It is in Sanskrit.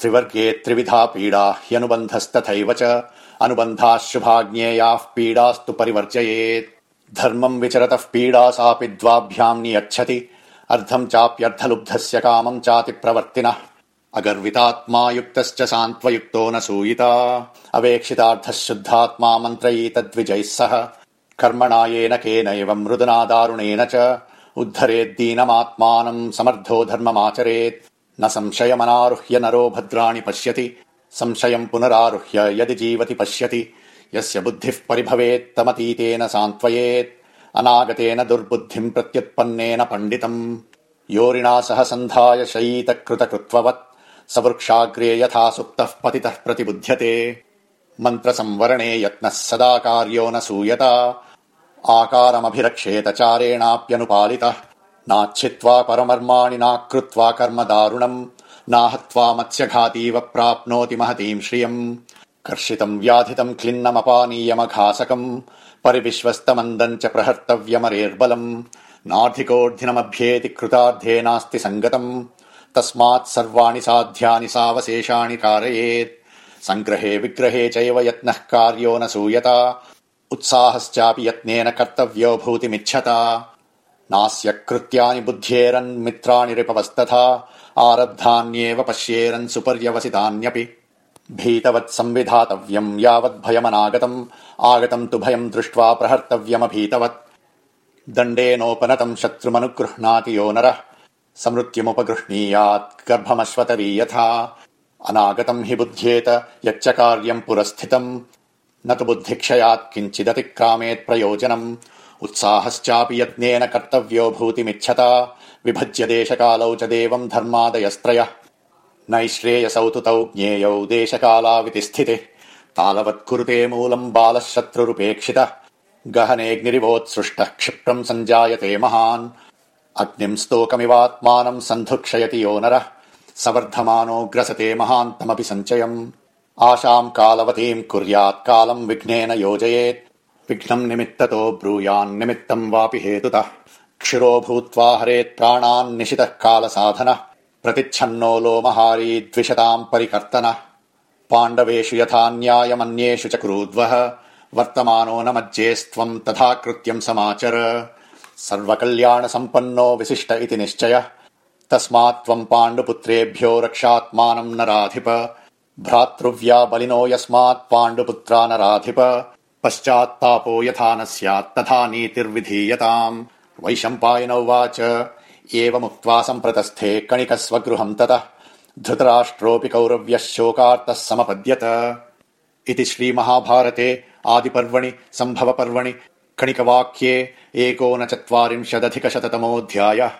त्रिवर्गे त्रिविधा पीडा ह्यनुबन्धस्तथैव च। अनुबन्धाः शुभाज्ञेयाः पीडास्तु परिवर्जयेत्। धर्मम् विचरतः पीडा सापि द्वाभ्याम् नियच्छति। अर्धम् चाप्यर्थलुब्धस्य कामम् चातिप्रवर्तिनः। अगर्वितात्मा युक्तश्च सान्त्वयुक्तो न सूयिता। अवेक्षितार्थः शुद्धात्मा मन्त्रयीतद्विजैः सह। कर्मणा येन केनैव मृदुना दारुणेन च। उद्धरेद्दीनमात्मानम् समर्थो धर्ममाचरेत् न संशयमनारुह्य नरो भद्राणि पश्यति संशयम् पुनरारुह्य यदि जीवति पश्यति यस्य बुद्धिः परिभवेत्तमतीतेन सान्त्वयेत् अनागतेन दुर्बुद्धिम् प्रत्युत्पन्नेन पण्डितम्। योरिणा सह सन्धाय शयीतकृतकृत्ववत् स वृक्षाग्रे यथा सुप्तः पतितः प्रतिबुध्यते। मन्त्रसंवरणे यत्नः सदा कार्यो न सूयता आकारमभिरक्षेत चारेणाप्यनुपालितः नाच्छित्वा परमर्माणि नाकृत्वा कर्म दारुणम् नाहत्वा मत्स्यघातीव प्राप्नोति महतीम् श्रियम्। कर्षितम् व्याधितम् क्लिन्नमपानीयमघासकम् परिविश्वस्तमन्दम् च प्रहर्तव्यमरेर्बलम्। नाधिकोऽर्धिनमभ्येति कृतार्धे नास्ति सङ्गतम्। तस्मात् सर्वाणि साध्यानि सावशेषाणि कारयेत्। सङ्ग्रहे विग्रहे चैव यत्नः कार्यो न सूयता। उत्साहश्चापि यत्नेन कर्तव्यो भूतिमिच्छता नास्य कृत्यानि बुद्ध्येरन् मित्राणि रिपवस्तथा आरब्धान्येव पश्येरन् सुपर्यवसितान्यपि। भीतवत् संविधातव्यम् यावद्भयमनागतम् आगतम् तु भयम् दृष्ट्वा प्रहर्तव्यमभीतवत्। दण्डेनोपनतम् शत्रुमनुगृह्णाति यो नरः समृत्युमुपगृह्णीयात् गर्भमश्वतरी यथा अनागतम् हि बुध्येत यच्च कार्यम् पुरस्थितम्। न तु बुद्धिक्षयात् किञ्चिदतिक्रामेत् प्रयोजनम् उत्साहश्चापि यत्नेन कर्तव्यो भूतिमिच्छता। विभज्य देशकालौ च देवम् धर्मादयस्त्रयः। नैश्रेयसौ तु तौ ज्ञेयौ देशकालाविति स्थितिः। तालवत् मूलम् बालः शत्रुरुपेक्षितः गहनेऽग्निरिवोत्सृष्टः क्षिप्रम् सञ्जायते महान्। अग्निम् स्तोकमिवात्मानम् सन्धुक्षयति यो नरः। सवर्धमानो ग्रसते महान्तमपि सञ्चयम्। आशाम् कालवतीम् कुर्यात् कालम् विघ्नेन योजयेत् विघ्नम् निमित्ततो ब्रूयान्निमित्तम् वापि हेतुतः। क्षिरो भूत्वा हरेत् प्राणान् निशितः कालसाधनः। प्रतिच्छन्नो लोमहारी द्विषताम् परिकर्तनः। पाण्डवेषु यथा न्यायमन्येषु च क्रूद्वः वर्तमानो न मज्जेस्त्वम् तथा कृत्यम् समाचर। सर्वकल्याण सम्पन्नो विशिष्ट इति निश्चयः। तस्मात् त्वम् पाण्डुपुत्रेभ्यो रक्षात्मानम् नराधिप। भ्रातृव्या बलिनो यस्मात् पाण्डुपुत्रा नराधिप पश्चात्तापो यथा न स्यात् तथा नीतिर्विधीयताम्। वैशम्पायन उवाच। एवमुक्त्वा सम्प्रतस्थे कणिक स्वगृहम् ततः धृतराष्ट्रोऽपि कौरव्यः शोकार्तः समपद्यत। इति श्रीमहाभारते आदिपर्वणि सम्भवपर्वणि कणिकवाक्ये एकोनचत्वारिंशदधिकशततमोऽध्यायः